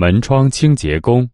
门窗清洁工。